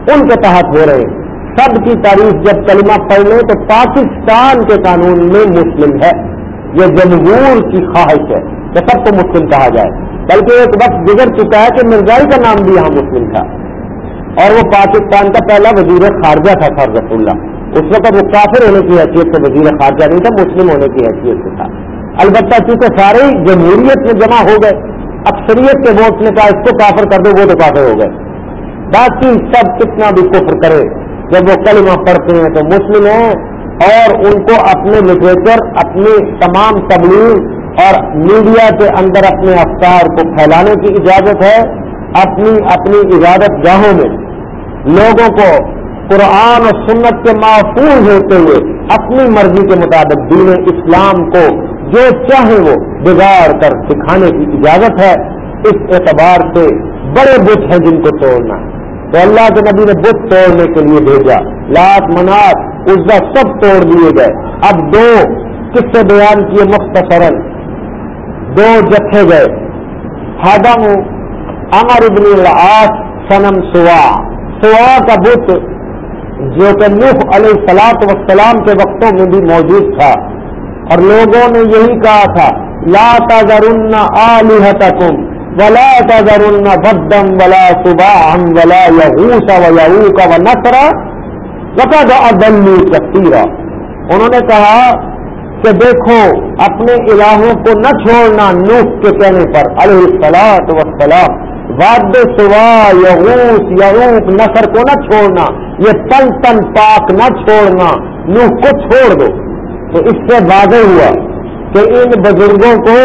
ان کے تحت ہو رہے ہیں۔ سب کی تعریف جب کلمہ پڑھ لیں تو پاکستان کے قانون میں مسلم ہے۔ یہ جمہور کی خواہش ہے کہ سب کو مسلم کہا جائے۔ بلکہ ایک وقت گزر چکا ہے کہ مرزائی کا نام بھی یہاں مسلم تھا۔ اور وہ پاکستان کا پہلا وزیر خارجہ تھا فرض اللہ اس وقت وہ کافر ہونے کی حیثیت سے وزیر خارجہ نہیں تھا، مسلم ہونے کی حیثیت سے تھا۔ البتہ چونکہ سارے جمہوریت میں جمع ہو گئے، اکثریت کے ووٹ نے کہا، اس کو کافر کر دو، وہ تو کافر ہو گئے۔ باقی سب کتنا بھی کفر کرے، جب وہ کلمہ پڑھتے ہیں تو مسلم ہیں اور ان کو اپنے لٹریچر اپنی تمام تبلیغ اور میڈیا کے اندر اپنے افطار کو پھیلانے کی اجازت ہے۔ اپنی اپنی عبادت گاہوں میں۔ لوگوں کو قرآن اور سنت کے محفوظ ہوتے ہوئے اپنی مرضی کے مطابق دین اسلام کو جو چاہے وہ بگاڑ کر سکھانے کی اجازت ہے۔ اس اعتبار سے بڑے بت ہیں جن کو توڑنا۔ ہے تو اللہ کے نبی نے بت توڑنے کے لیے بھیجا۔ لات منات اس کا سب توڑ دیے گئے۔ اب دو کس سے بیان کیے؟ مختصرن دو جتھے گئے۔ ہادم امر ابن العاص سنم سوا۔ سوا کا بت جو کہ نوح علیہ سلاط وسلام کے وقتوں میں بھی موجود تھا۔ اور لوگوں نے یہی کہا تھا لا تذرن آلہتکم۔ ولا تذرن بدم ولا صباحا ولا یغوس و یعوک و وقد اضلوا کثیرا انہوں نے کہا کہ دیکھو، اپنے الہوں کو نہ چھوڑنا نوح کے کہنے پر۔ علیہ السلاط وسلام واد سوا یغوس یعوق نصر کو نہ چھوڑنا، یہ تن تن پاک نہ چھوڑنا، نوح کو چھوڑ دو۔ تو اس سے واضح ہوا کہ ان بزرگوں کو،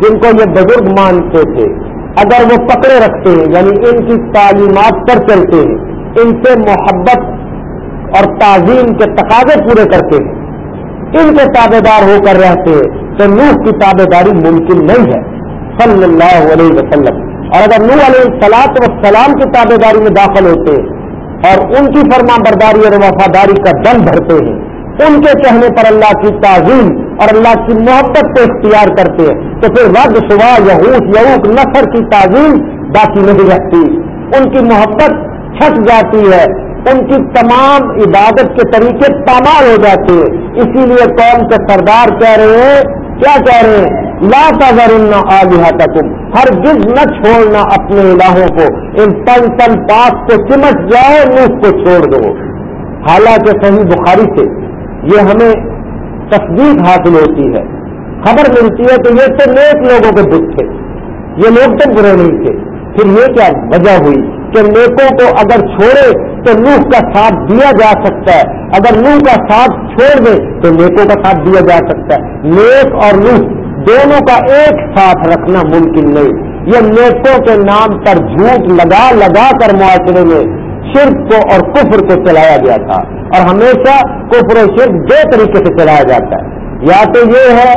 جن کو یہ بزرگ مانتے تھے اگر وہ پکڑے رکھتے ہیں یعنی ان کی تعلیمات پر چلتے ہیں، ان سے محبت اور تعظیم کے تقاضے پورے کرتے ہیں، ان کے تابے دار ہو کر رہتے ہیں، تو نوح کی تابے داری ممکن نہیں ہے۔ صلی اللہ علیہ وسلم۔ اور اگر نوح علیہ سلاط و سلام کی تابے داری میں داخل ہوتے ہیں اور ان کی فرما برداری اور وفاداری کا دم بھرتے ہیں، ان کے کہنے پر اللہ کی تعظیم اور اللہ کی محبت کو اختیار کرتے ہیں، تو پھر رد سوا یہوس یعوق نفر کی تعظیم باقی نہیں رہتی۔ ان کی محبت چھٹ جاتی ہے، ان کی تمام عبادت کے طریقے پامال ہو جاتے ہیں۔ اسی لیے قوم کے سردار کہہ رہے ہیں، کیا کہہ رہے ہیں؟ لا تذرن آلہتکم ہر گز نہ چھوڑنا اپنے الہوں کو۔ ان تن تن پاک کو چمٹ جائے منہ کو چھوڑ دو۔ حالانکہ صحیح بخاری سے یہ ہمیں تصدیق حاصل ہوتی ہے۔ خبر ملتی ہے کہ یہ تو نیک لوگوں کے دکھ تھے۔ یہ لوگ تو برے نہیں تھے۔ پھر یہ کیا وجہ ہوئی کہ نیکوں کو اگر چھوڑے تو نوح کا ساتھ دیا جا سکتا ہے۔ اگر نوح کا ساتھ چھوڑ دے تو نیکوں کا ساتھ دیا جا سکتا ہے۔ نیک اور نوح دونوں کا ایک ساتھ رکھنا ممکن نہیں۔ یہ نیکوں کے نام پر جھوٹ لگا لگا کر معاشرے میں شرک کو اور کفر کو چلایا گیا تھا اور ہمیشہ کفر و شرک دو طریقے سے چلایا جاتا ہے۔ یا تو یہ ہے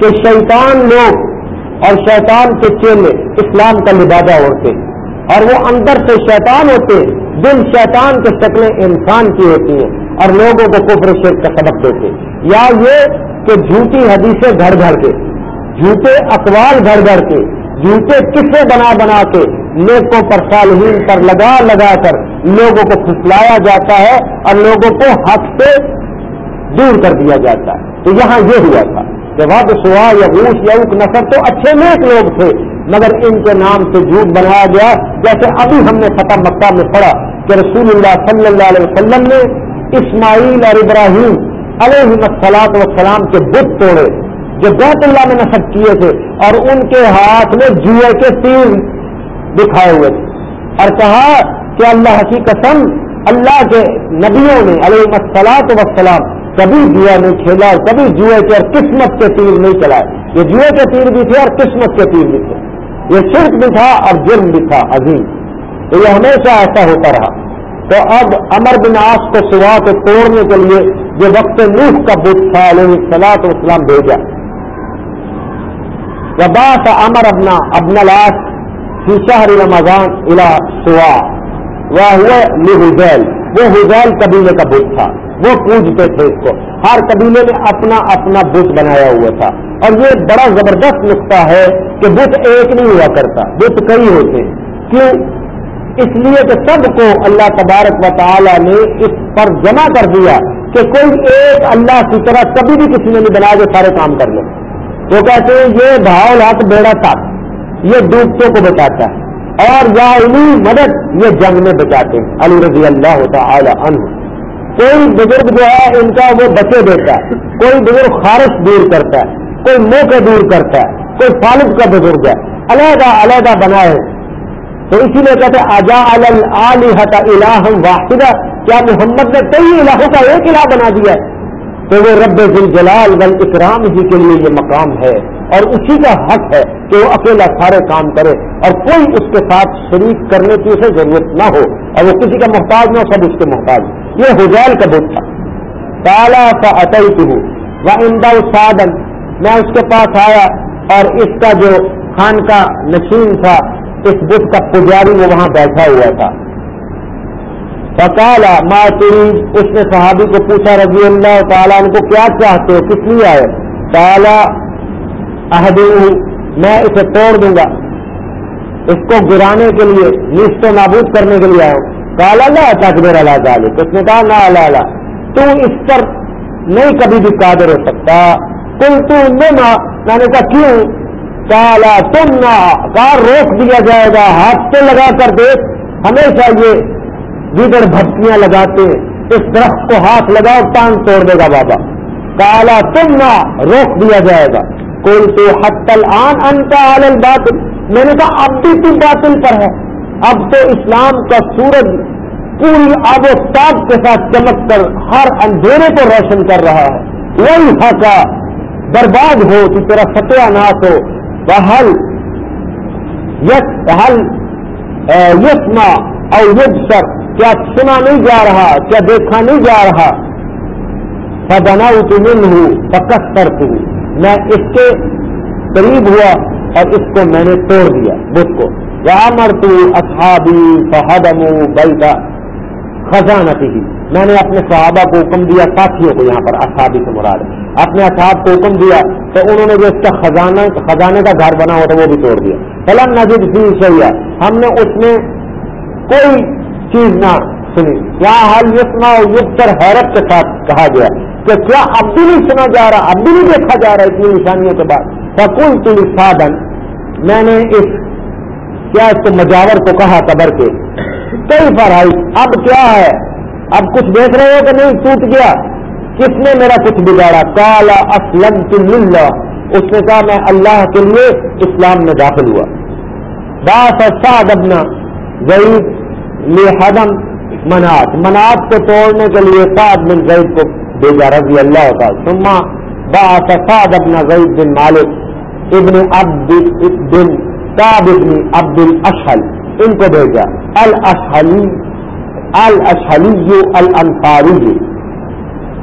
کہ شیطان لوگ اور شیطان کے چیلے اسلام کا لبادہ ہوتے اور وہ اندر سے شیطان ہوتے دل شیطان کے شکلیں انسان کی ہوتی ہیں اور لوگوں کو کفر و شرک کا سبق دیتے یا یہ کہ جھوٹی حدیثیں گھر گھر کے، جھوٹے اقوال گھر گھر کے، جھوٹے قصے بنا بنا کے نیکوں پر صالحین پر لگا لگا کر لوگوں کو پھسلایا جاتا ہے اور لوگوں کو حق سے دور کر دیا جاتا ہے۔ تو یہاں یہ ہوا تھا کہ واد سوا یا روس یا تو اچھے نیک لوگ تھے، مگر ان کے نام سے جھوٹ بنایا گیا۔ جیسے ابھی ہم نے فتح مکہ میں پڑھا کہ رسول اللہ صلی اللہ علیہ وسلم نے اسماعیل اور ابراہیم علیہ السلاط وسلام کے بت توڑے، جو بیت اللہ میں نصب کیے تھے، اور ان کے ہاتھ میں جوئے کے تیر دکھائے ہوئے تھے۔ اور کہا کہ اللہ کی قسم اللہ کے نبیوں نے علیہ مسلاط وسلام کبھی جوا نہیں کھیلا اور کبھی جوئے کے اور قسمت کے تیر نہیں چلائے۔ یہ جوئے کے تیر بھی تھے اور قسمت کے تیر بھی تھے۔ یہ شرک بھی تھا اور جرم بھی تھا، عظیم۔ تو یہ ہمیشہ ایسا ہوتا رہا۔ تو اب امر بن آس کو سوا کو توڑنے کے لیے جو وقت نوح کا بت تھا علیہ سلاط وسلام بھیجا۔ وباس امر ابنا ابن لاس فی شہر رمضان الا سوا وہ حزیل وہ حزیل قبیلے کا بت تھا۔ وہ پوجتے تھے اس کو۔ ہر قبیلے نے اپنا اپنا بت بنایا ہوا تھا۔ اور یہ بڑا زبردست نقطہ ہے کہ بت ایک نہیں ہوا کرتا، بت کئی ہوتے کیوں؟ اس لیے کہ سب کو اللہ تبارک و تعالی نے اس پر جمع کر دیا کہ کوئی ایک اللہ کی طرح کبھی بھی کسی نے نہیں بنایا جو سارے کام کر لے۔ وہ کہتے ہیں یہ بھاؤ لات بیڑا تھا۔ یہ ڈوبتوں کو بچاتا ہے۔ اور یا علی مدد یہ جنگ میں بچاتے ہیں۔ علی رضی اللہ تعالی عنہ۔ کوئی بزرگ جو ہے ان کا وہ بچے دیتا ہے۔ کوئی بزرگ خارش دور کرتا ہے۔ کوئی موقع دور کرتا ہے۔ کوئی فالب کا بزرگ ہے۔ علیحدہ علیحدہ بنائے تو اسی لیے کہتے ہیں آجا الہ واحدہ۔ کیا محمد نے کئی الہوں کا ایک الہ بنا دیا ہے؟ تو وہ رب جلال ول اکرام ہی کے لیے یہ مقام ہے۔ اور اسی کا حق ہے کہ وہ اکیلا سارے کام کرے اور کوئی اس کے ساتھ شریک کرنے کی اسے ضرورت نہ ہو اور وہ کسی کا محتاج نہ ہو، سب اس کے محتاج یہ حجال کا بت تھا۔ تالا کا عطی ہو وہ سادن میں اس کے پاس آیا اور اس کا جو خان کا نشین تھا، اس بت کا پجاری وہ وہاں بیٹھا ہوا تھا۔ فکالا ماں اس نے صحابی کو پوچھا، رضی اللہ تعالیٰ ان کو، کیا چاہتے ہو؟ کس لیے آئے؟ کالا عہد میں اسے توڑ دوں گا۔ اس کو گرانے کے لیے نشت و نابود کرنے کے لیے آؤ کالا لا تک میرا لا اس نے کہا نہ اللہ تو اس پر نہیں کبھی بھی قادر ہو سکتا۔ کل تو میں نے کہا، کیوں؟ کالا تم نہ روک دیا جائے گا، ہاتھ سے لگا کر دیکھ۔ ہمیشہ یہ دیگر بھٹکیاں لگاتے اس درخت کو ہاتھ لگاؤ، ٹانگ توڑ دے گا بابا۔ کالا تم نہ روک دیا جائے گا۔ کوئی تو حتل آن انتا عالل باطل میں نے کہا، اب بھی تو باطل پر ہے۔ اب تو اسلام کا سورج پوری آب و تاب کے ساتھ چمک کر ہر اندھیرے کو روشن کر رہا ہے۔ وہی حقا برباد ہو کہ تیرا فتح ناس ہو۔ وہ حل یس حل یسما اور یج سر کیا سنا نہیں جا رہا، کیا دیکھا نہیں جا رہا؟ فدنا تمن ہوں پکس کر میں اس کے قریب ہوا اور اس کو میں نے توڑ دیا بت کو۔ یا مر تو اصحابی فہدم بیدا خزانہ ہی۔ میں نے اپنے صحابہ کو حکم دیا، ساتھیوں کو یہاں پر، اصحابی سے مراد۔ اپنے اصحاب کو حکم دیا تو انہوں نے جو اس کا خزانہ، خزانے کا گھر بنا ہوا تھا، وہ بھی توڑ دیا۔ فلم نجد سی سیاح ہم نے اس میں کوئی چیز نہ سنی۔ کیا حال یسما یوگ حیرت کے ساتھ کہا گیا کہ کیا اب بھی نہیں سنا جا رہا، اب بھی نہیں دیکھا جا رہا اتنی نشانیوں کے بعد۔ فکول تل سادن میں نے اس کیا اس کو مجاور کو کہا قبر کے۔ کئی فرائض اب کیا ہے؟ اب کچھ دیکھ رہے ہو کہ نہیں؟ ٹوٹ گیا۔ کس نے میرا کچھ بگاڑا؟ کالا اسلم تل اس نے کہا میں اللہ کے لیے اسلام میں داخل ہوا۔ باس سعد ابنا ضعیف لحدم منات منات کو توڑنے کے لیے سعد بن زید کو بھیجا، رضی اللہ کا سما با سعد ابن زید بن مالک ابن عبد بن سعد ابن عبد الاشحل ان کو بھیجا۔ الاشحلی الاشحلی الانصاری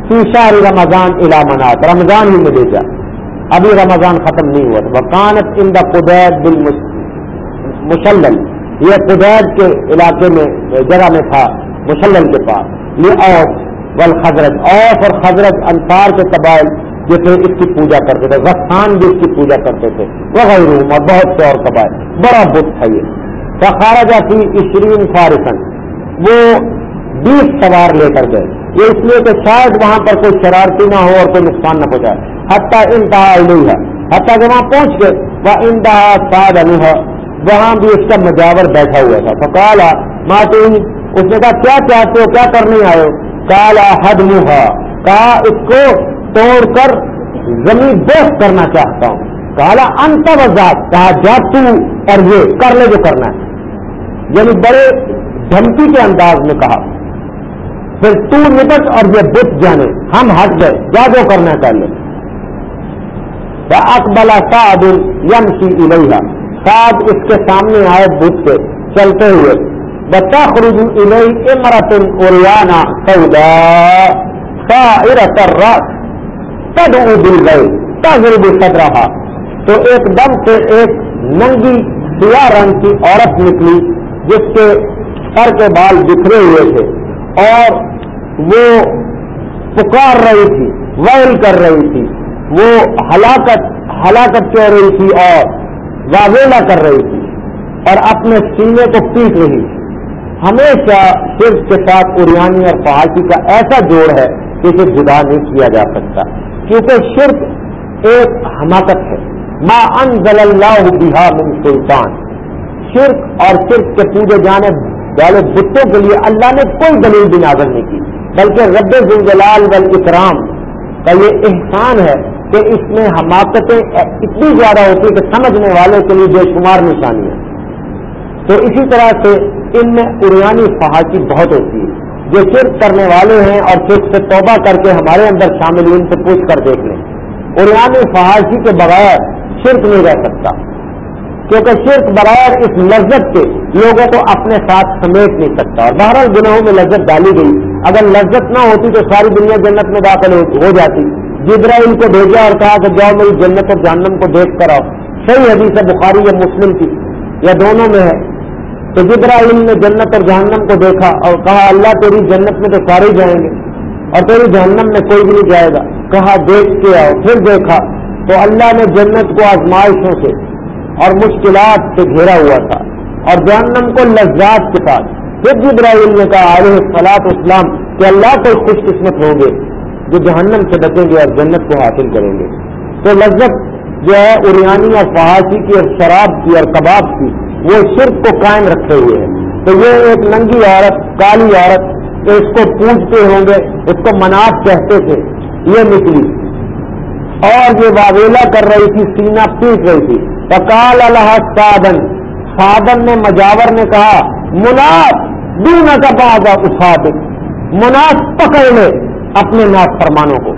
فی شہر رمضان الا منات، رمضان ہی میں بھیجا۔ ابھی رمضان ختم نہیں ہوا۔ تھا وکانت ان دا قدیت بن مسلل۔ یہ قدیت کے علاقے میں، جگہ میں تھا۔ مسلم کے پاس یہ اوس بل حضرت اور حضرت انصار کے قبائل جو تھے، اس کی پوجا کرتے تھے، غسان بھی اس کی پوجا کرتے تھے وغیرہ اور بہت سے اور قبائل، بڑا بت تھا یہ۔ فخارا جاتی عشرین فارسن وہ بیس سوار لے کر گئے۔ یہ اس لیے کہ شاید وہاں پر کوئی شرارتی نہ ہو اور کوئی نقصان نہ پہنچائے حتیٰ انتہا نہیں ہے حتیٰ کہ وہاں پہنچ گئے وہ انتہا ساد انوہ وہاں بھی اس کا مجاور بیٹھا ہوا تھا۔ تو کالا ماتین اس نے کہا، کیا چاہتے ہو، کیا کرنے آئے ہو؟ کالا حد منہ کہا، اس کو توڑ کر زمین دوست کرنا چاہتا ہوں. کالا انت وزاد. کہا جا تو اور یہ کر لے جو کرنا ہے. یعنی بڑے دھمکی کے انداز میں کہا، پھر تو نپٹ اور یہ بت جانے، ہم ہٹ گئے، جا جو کرنا کر لے اکبلا سعد یم سی الحا ساتھ اس کے سامنے آئے بدھ کے چلتے ہوئے۔ بچہ خروج الہی امرتن اوریانا سودا رس تب دل گئے تجرب رہا تو ایک دم سے ایک ننگی، سیاہ رنگ کی عورت نکلی، جس کے سر کے بال بکھرے ہوئے تھے، اور وہ پکار رہی تھی، ویل کر رہی تھی، وہ ہلاکت ہلاکت کہہ رہی تھی اور واویلا کر رہی تھی، اور اپنے سینے کو پیٹ رہی تھی۔ ہمیشہ صرف کے ساتھ اریانی اور پہاڑی کا ایسا جوڑ ہے کہ اسے جدا نہیں کیا جا سکتا، کیونکہ شرک ایک حماقت ہے۔ ما انزل اللہ بہا من سلطان۔ شرک اور شرک کے پوجے جانے والے بتوں کے لیے اللہ نے کوئی دلیل بھی نازل نہیں کی، بلکہ رب ذلجلال والاکرام کا یہ احسان ہے کہ اس میں حماقتیں اتنی زیادہ ہوتی ہیں کہ سمجھنے والے کے لیے بے شمار نشانیاں تو اسی طرح سے ان میں اریانی فحاشی بہت ہوتی ہے۔ جو شرک کرنے والے ہیں اور شرک سے توبہ کر کے ہمارے اندر شامل ان سے پوچھ کر دیکھ لیں۔ اریانی فحاشی کے بغیر شرک نہیں رہ سکتا۔ کیونکہ شرک بغیر اس لذت کے لوگوں کو اپنے ساتھ سمیٹ نہیں سکتا۔ اور بہرحال گناہوں میں لذت ڈالی گئی۔ اگر لذت نہ ہوتی تو ساری دنیا جنت میں داخل ہو جاتی۔ جبرائیل کو بھیجا اور کہا کہ جاؤ میری جنت اور جہنم کو دیکھ کر آؤ۔ صحیح حدیث ہے بخاری یا مسلم کی۔ یا دونوں میں ہے۔ تو جبرائیل نے جنت اور جہنم کو دیکھا اور کہا، اللہ تیری جنت میں تو سارے جائیں گے اور تیری جہنم میں کوئی بھی نہیں جائے گا۔ کہا، دیکھ کے آؤ۔ پھر دیکھا تو اللہ نے جنت کو آزمائشوں سے اور مشکلات سے گھیرا ہوا تھا اور جہنم کو لذات کے ساتھ۔ پھر جبرائیل نے کہا، علیہ فلاط اسلام کہ اللہ کو خوش قسمت ہوں گے جو جہنم سے بچیں گے اور جنت کو حاصل کریں گے۔ تو لذت جو ہے اریانی اور فہاشی کی اور شراب کی اور کباب کی وہ صرف کو قائم رکھے ہوئے ہیں۔ تو یہ ایک ننگی عورت، کالی عورت جو اس کو پوجتے ہوں گے، اس کو مناف کہتے تھے۔ یہ نکلی۔ اور یہ واویلا کر رہی تھی، سینا پیٹ رہی تھی۔ پکال اللہ سادن۔ سادن نے مجاور نے کہا، مناف دونا کا بازا اٹھا دے مناف پکڑ لے اپنے ناف فرمانوں کو۔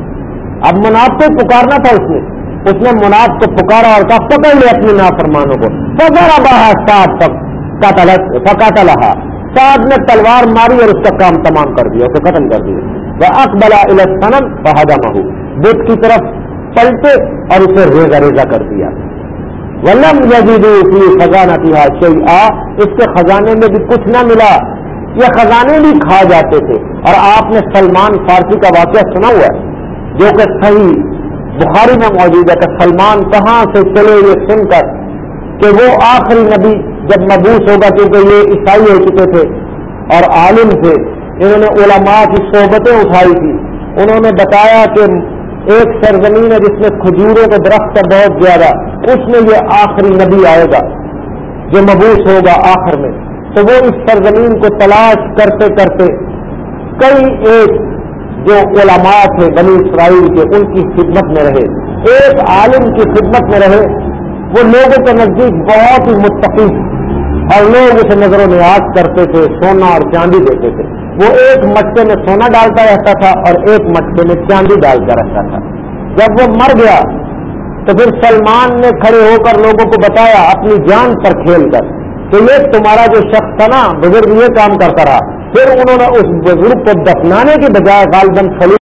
اب مناف کو پکارنا تھا اس نے۔ اس نے مناف کو پکارا اور کہا، پکڑ لے اپنے ناف فرمانوں کو. پکڑا بہا ساد تک پکاتا لہا سعد نے تلوار ماری اور اس کا کام تمام کر دیا، اسے ختم کر دیا۔ وہ اکبلا السنم بہادا مہو بت کی طرف پلٹے اور اسے ریزا ریزا کر دیا۔ ولم یزید کی خزانہ کی آ اس کے خزانے میں بھی کچھ نہ ملا۔ یہ خزانے بھی کھا جاتے تھے۔ اور آپ نے سلمان فارسی کا واقعہ سنا ہوا ہے، جو کہ صحیح بخاری میں موجود ہے کہ سلمان کہاں سے چلے یہ سن کر کہ وہ آخری نبی جب مبوس ہوگا کیونکہ یہ عیسائی ہو چکے تھے اور عالم تھے، انہوں نے علماء کی صحبتیں اٹھائی تھی۔ انہوں نے بتایا کہ ایک سرزمین ہے جس میں کھجوروں کے درخت کا بہت زیادہ، اس میں یہ آخری نبی آئے گا جو مبوس ہوگا آخر میں۔ تو وہ اس سرزمین کو تلاش کرتے کرتے کئی ایک جو علماء تھے بنی اسرائیل کے، ان کی خدمت میں رہے۔ ایک عالم کی خدمت میں رہے، وہ لوگوں کے نزدیک بہت ہی متفق اور لوگ اسے نظر و نیاز کرتے تھے، سونا اور چاندی دیتے تھے۔ وہ ایک مٹکے میں سونا ڈالتا رہتا تھا اور ایک مٹکے میں چاندی ڈالتا رہتا تھا۔ جب وہ مر گیا، تو پھر سلمان نے کھڑے ہو کر لوگوں کو بتایا، اپنی جان پر کھیل کر کہ یہ تمہارا جو شخص تھا نا، بزرگ یہ کام کرتا رہا۔ پھر انہوں نے اس بزرگ کو دفنانے کے بجائے غالباً خلی